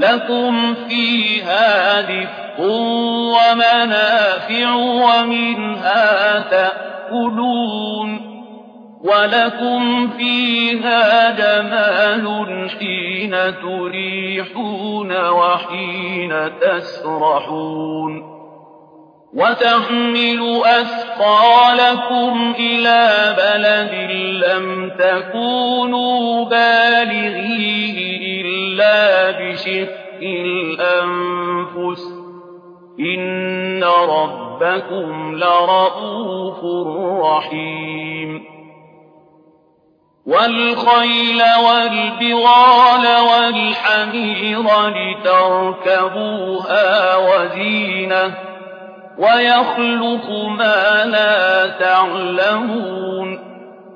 لكم فيها دفء ومنافع ومنها تأكلون ولكم فيها جمال حين تريحون وحين تسرحون وتحمل أثقالكم إلى بلد لم تكونوا بالغيه إلا بشق الأنفس إن ربكم لرءوف رحيم والخيل والبغال والحمير لتركبوها وزينه ويخلق ما لا تعلمون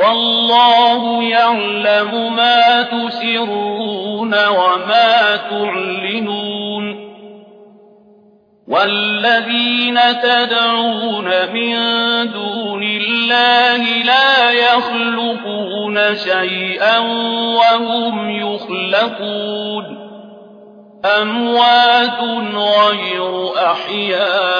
والله يعلم ما تسرون وما تعلنون والذين تدعون من دون الله لا يخلقون شيئا وهم يخلقون أموات غير أحياء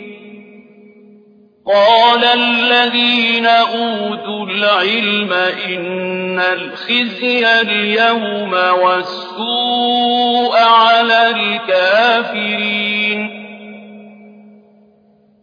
قال الذين أوتوا العلم إن الخزي اليوم والسوء على الكافرين.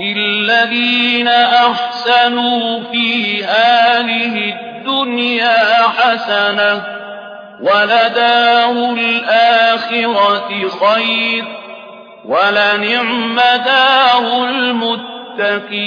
للذين أحسنوا في هذه الدنيا حسنة ولدار الآخرة خير ولنعم دار المتقين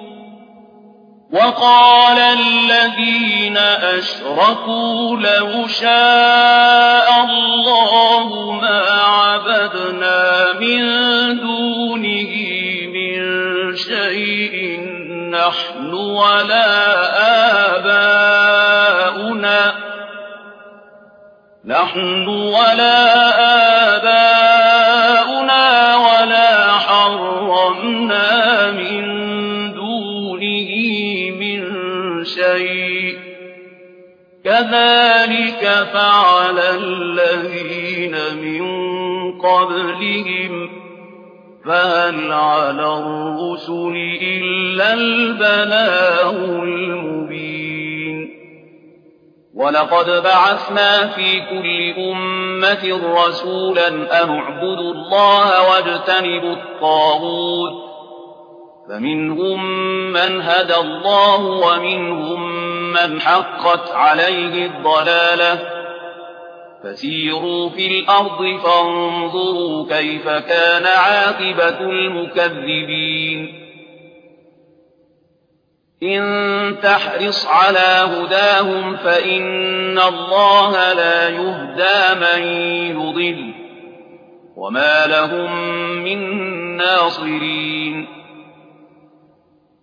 وقال الذين أشركوا لو شاء الله ما عبدنا من دونه من شيء نحن ولا آباؤنا نحن ولا آباؤنا قبلهم فهل على الرسل إلا البلاغ المبين؟ ولقد بعثنا في كل أمة رسولا أن اعبدوا الله واجتنبوا الطاغوت فمنهم من هدى الله ومنهم من حقت عليه الضلاله فسيروا في الأرض فانظروا كيف كان عاقبة المكذبين. إن تحرص على هداهم فإن الله لا يهدى من يضل. وما لهم من ناصرين.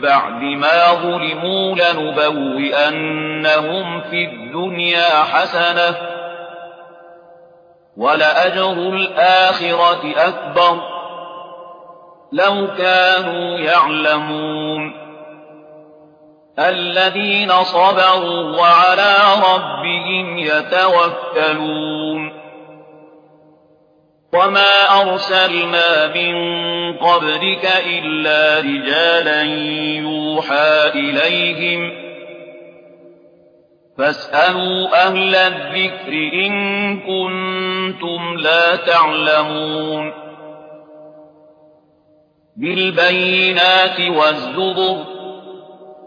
بعد ما ظلموا لنبوئنهم في الدنيا حسنة ولأجر الآخرة أكبر لو كانوا يعلمون الذين صبروا وعلى ربهم يتوكلون وما أرسلنا من قبلك إلا رجالا يوحى إليهم فاسألوا أهل الذكر إن كنتم لا تعلمون بالبينات والزبر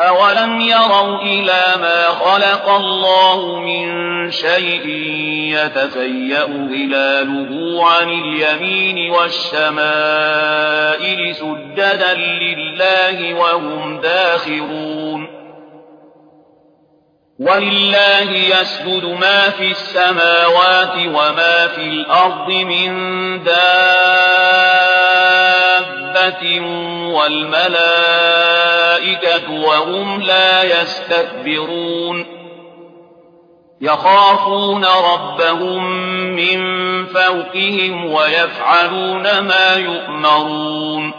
أولم يروا إلى ما خلق الله من شيء يتفيأ ظلاله عن اليمين والشمائل سجدا لله وهم داخرون ولله يسجد ما في السماوات وما في الأرض من دابة والملائكة وهم لا يستكبرون. يخافون ربهم من فوقهم ويفعلون ما يؤمرون.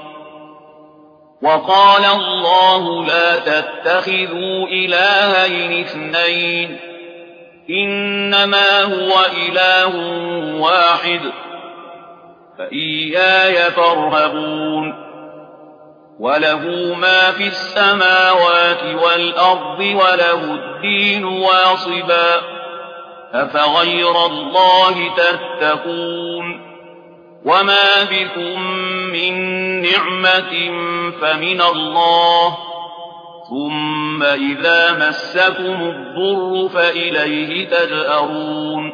وقال الله لا تتخذوا إلهين اثنين. إنما هو إله واحد. فإياي فارهبون. وله ما في السماوات والأرض وله الدين واصبا أفغير الله تتقون وما بكم من نعمة فمن الله ثم إذا مسكم الضر فإليه تجأرون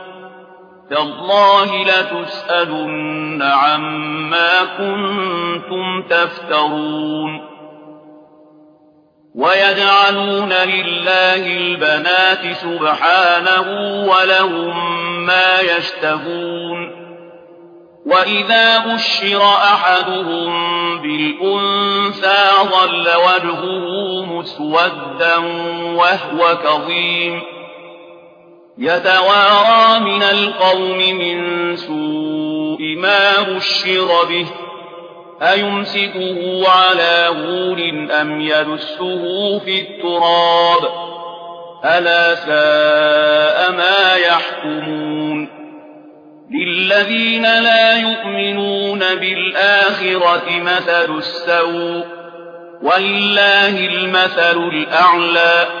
تالله لتسألن عما كنتم تفترون. ويجعلون لله البنات سبحانه ولهم ما يشتهون. وإذا بشر أحدهم بالأنثى ظل وجهه مسودا وهو كظيم. يتوارى من القوم من سوء ما بشر به. أيمسكه على هون أم يدسه في التراب؟ ألا ساء ما يحكمون؟ للذين لا يؤمنون بالآخرة مثل السوء ولله المثل الأعلى.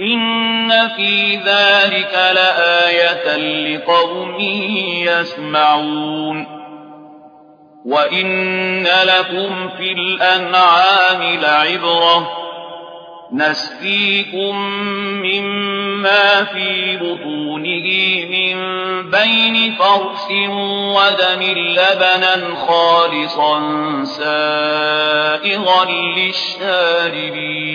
إن في ذلك لآية لقوم يسمعون وإن لكم في الأنعام لعبرة نسقيكم مما في بطونه من بين فرس ودم لبنا خالصا سائغا للشاربين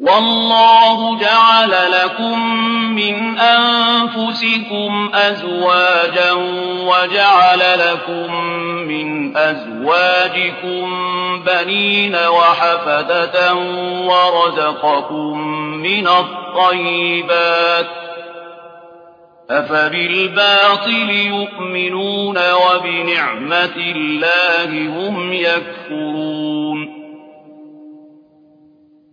والله جعل لكم من أنفسكم أزواجا وجعل لكم من أزواجكم بنين وحفدة ورزقكم من الطيبات أفبالباطل يؤمنون وبنعمة الله هم يكفرون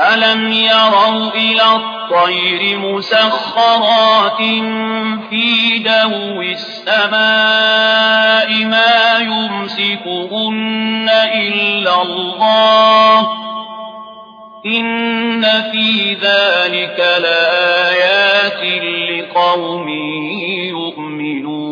ألم يروا إلى الطير مسخرات في جو السماء ما يمسكهن إلا الله إن في ذلك لآيات لقوم يؤمنون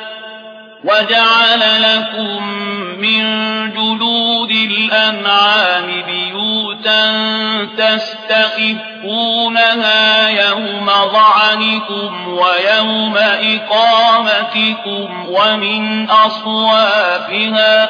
وجعل لكم من جلود الأنعام بيوتا تستخفونها يوم ظعنكم ويوم إقامتكم ومن أصوافها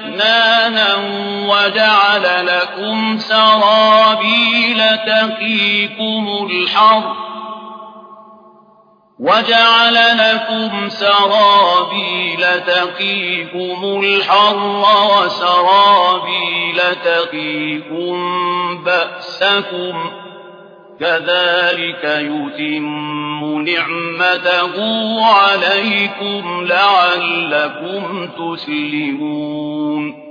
وجعل لكم سرابيل تقيكم الحر وجعل لكم سرابيل تقيكم الحر وسرابيل تقيكم بأسكم كذلك يتم نعمته عليكم لعلكم تسلمون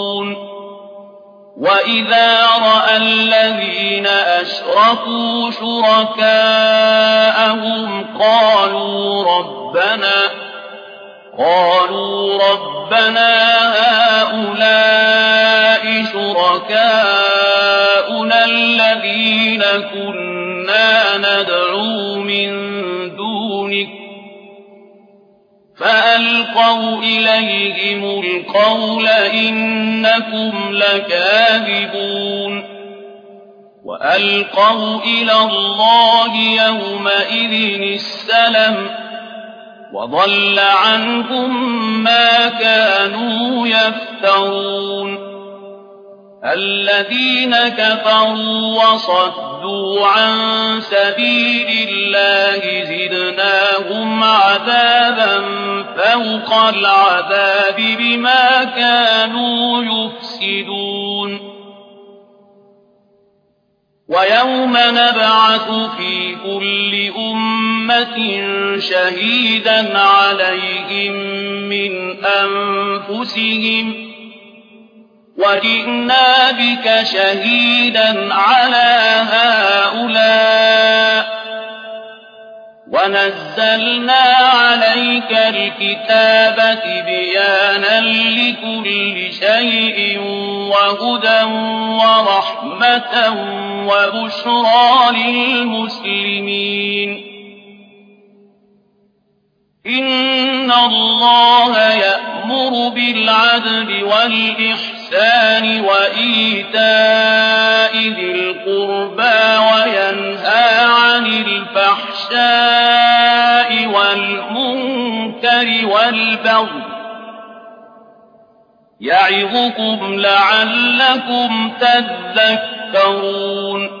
وإذا رأى الذين أشركوا شركاءهم قالوا ربنا قالوا ربنا هؤلاء شركاؤنا الذين كنا ندعو من فألقوا إليهم القول إنكم لكاذبون وألقوا إلى الله يومئذ السلم وضل عنهم ما كانوا يفترون الذين كفروا وصدوا عن سبيل الله زدناهم عذابا فوق العذاب بما كانوا يفسدون ويوم نبعث في كل أمة شهيدا عليهم من أنفسهم وجئنا بك شهيدا على هؤلاء. ونزلنا عليك الكتاب بيانا لكل شيء وهدى ورحمة وبشرى للمسلمين. إن الله يأمر بالعدل والإحسان وإيتاء ذي القربى وينهى عن الفحشاء والمنكر والبغي يعظكم لعلكم تذكرون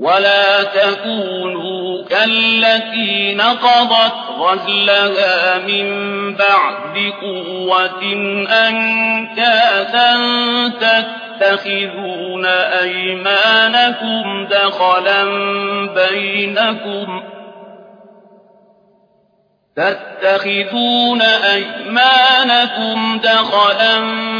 ولا تكونوا كالتي نقضت غزلها من بعد قوة أنكاثا تتخذون أيمانكم دخلا بينكم تتخذون أيمانكم دخلا بينكم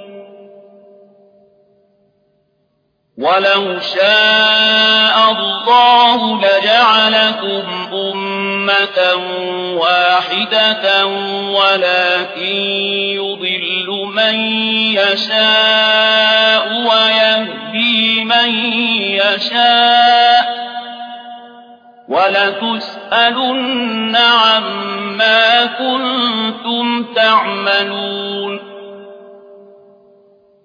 ولو شاء الله لجعلكم أمة واحدة ولكن يضل من يشاء ويهدي من يشاء ولتسألن عما كنتم تعملون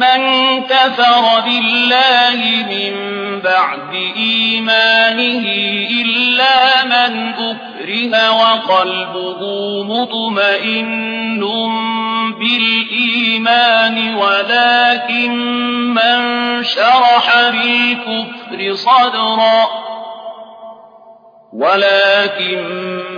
من كفر بالله من بعد إيمانه إلا من أكره وقلبه مطمئن بالإيمان ولكن من شرح بالكفر صدرا ولكن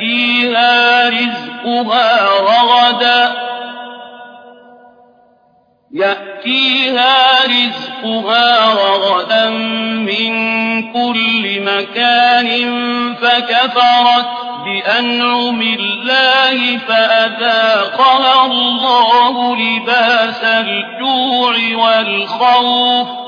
يأتيها رزقها رغدا. يأتيها رزقها رغدا من كل مكان فكفرت بأنعم الله فأذاقها الله لباس الجوع والخوف.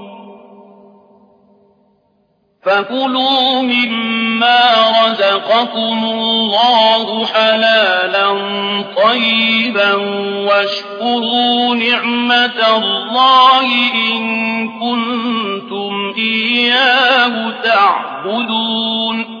فكلوا مما رزقكم الله حلالا طيبا واشكروا نعمة الله إن كنتم إياه تعبدون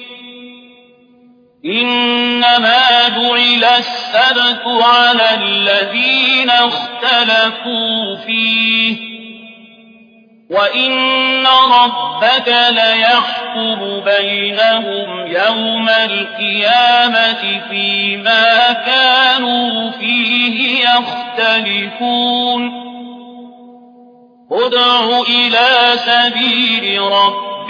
إنما جعل السبت على الذين اختلفوا فيه. وإن ربك ليحكم بينهم يوم القيامة فيما كانوا فيه يختلفون. ادع إلى سبيل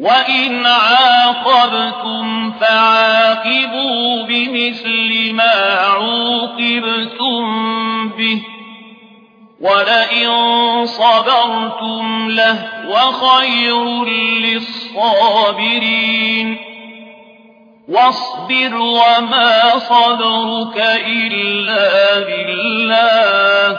وإن عاقبتم فعاقبوا بمثل ما عوقبتم به ولئن صبرتم لهو خير للصابرين واصبر وما صبرك إلا بالله